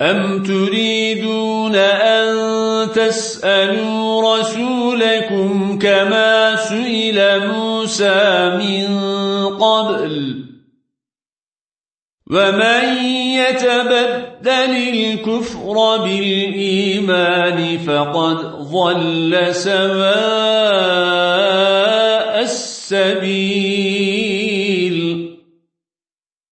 أَمْ تُرِيدُونَ أَن تَسْأَلُوا رَسُولَكُمْ كَمَا سُئِلَ مُوسَى مِن قَبْلُ وَمَن يَتَبَدَّلِ الْكُفْرَ بِالْإِيمَانِ فَقَدْ ضَلَّ سَوَاءَ السَّبِيلِ